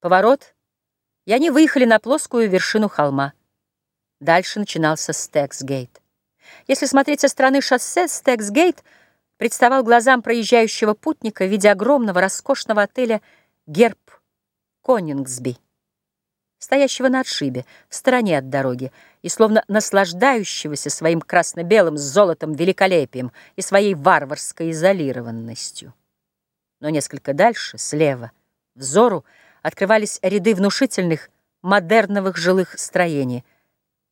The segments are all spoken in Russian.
Поворот, и они выехали на плоскую вершину холма. Дальше начинался Стексгейт. Если смотреть со стороны шоссе, Стексгейт представал глазам проезжающего путника в виде огромного роскошного отеля «Герб Конингсби», стоящего на отшибе, в стороне от дороги, и словно наслаждающегося своим красно-белым с золотом великолепием и своей варварской изолированностью. Но несколько дальше, слева, взору, открывались ряды внушительных модерновых жилых строений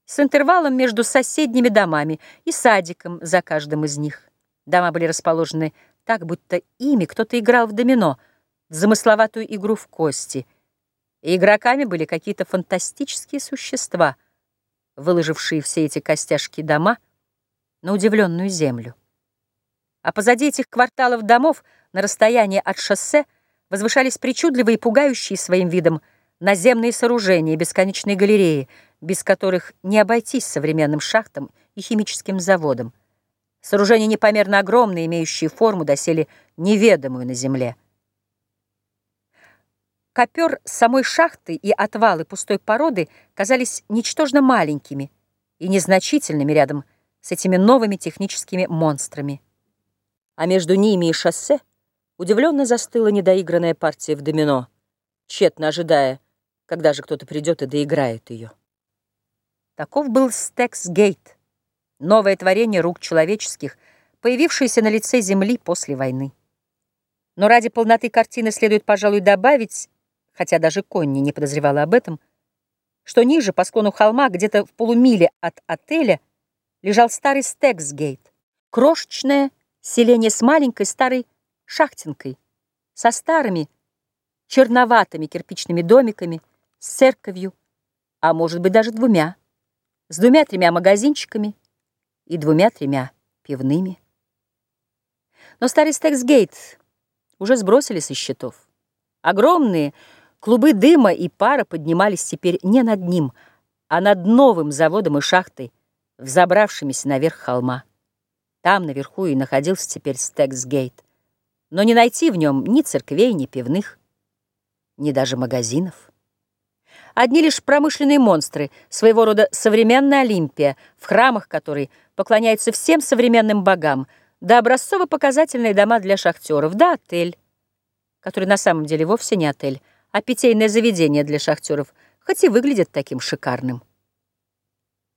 с интервалом между соседними домами и садиком за каждым из них. Дома были расположены так, будто ими кто-то играл в домино, в замысловатую игру в кости. И игроками были какие-то фантастические существа, выложившие все эти костяшки дома на удивленную землю. А позади этих кварталов домов, на расстоянии от шоссе, возвышались причудливые и пугающие своим видом наземные сооружения, бесконечные галереи, без которых не обойтись современным шахтам и химическим заводам. Сооружения непомерно огромные, имеющие форму доселе неведомую на Земле. Копер самой шахты и отвалы пустой породы казались ничтожно маленькими и незначительными рядом с этими новыми техническими монстрами. А между ними и шоссе Удивленно застыла недоигранная партия в домино, тщетно ожидая, когда же кто-то придет и доиграет ее. Таков был Стексгейт, новое творение рук человеческих, появившееся на лице Земли после войны. Но ради полноты картины следует, пожалуй, добавить, хотя даже Конни не подозревала об этом, что ниже, по склону холма, где-то в полумиле от отеля, лежал старый Стексгейт, крошечное селение с маленькой старой шахтинкой, со старыми черноватыми кирпичными домиками, с церковью, а может быть даже двумя, с двумя-тремя магазинчиками и двумя-тремя пивными. Но старый Стексгейт уже сбросили со счетов. Огромные клубы дыма и пара поднимались теперь не над ним, а над новым заводом и шахтой, взобравшимися наверх холма. Там наверху и находился теперь Стексгейт но не найти в нем ни церквей, ни пивных, ни даже магазинов. Одни лишь промышленные монстры, своего рода современная Олимпия, в храмах которой поклоняются всем современным богам, да образцово-показательные дома для шахтеров, да отель, который на самом деле вовсе не отель, а питейное заведение для шахтеров, хоть и выглядит таким шикарным.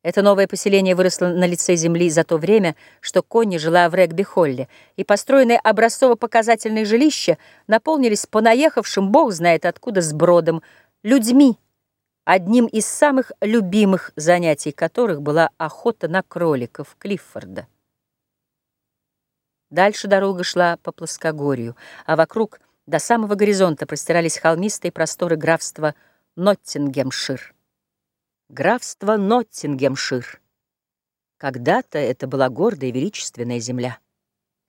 Это новое поселение выросло на лице земли за то время, что Конни жила в Регби-Холле, и построенные образцово-показательные жилища наполнились понаехавшим, бог знает откуда, сбродом, людьми, одним из самых любимых занятий которых была охота на кроликов Клиффорда. Дальше дорога шла по плоскогорью, а вокруг до самого горизонта простирались холмистые просторы графства Ноттингемшир. Графство Ноттингемшир. Когда-то это была гордая и величественная земля.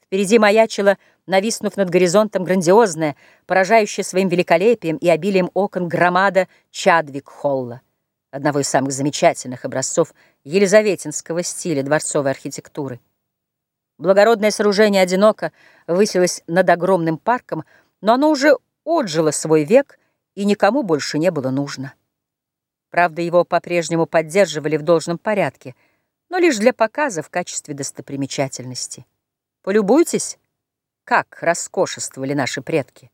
Впереди маячила, нависнув над горизонтом, грандиозная, поражающая своим великолепием и обилием окон громада Чадвик-Холла, одного из самых замечательных образцов елизаветинского стиля дворцовой архитектуры. Благородное сооружение одиноко высилось над огромным парком, но оно уже отжило свой век и никому больше не было нужно. Правда, его по-прежнему поддерживали в должном порядке, но лишь для показа в качестве достопримечательности. Полюбуйтесь, как роскошествовали наши предки.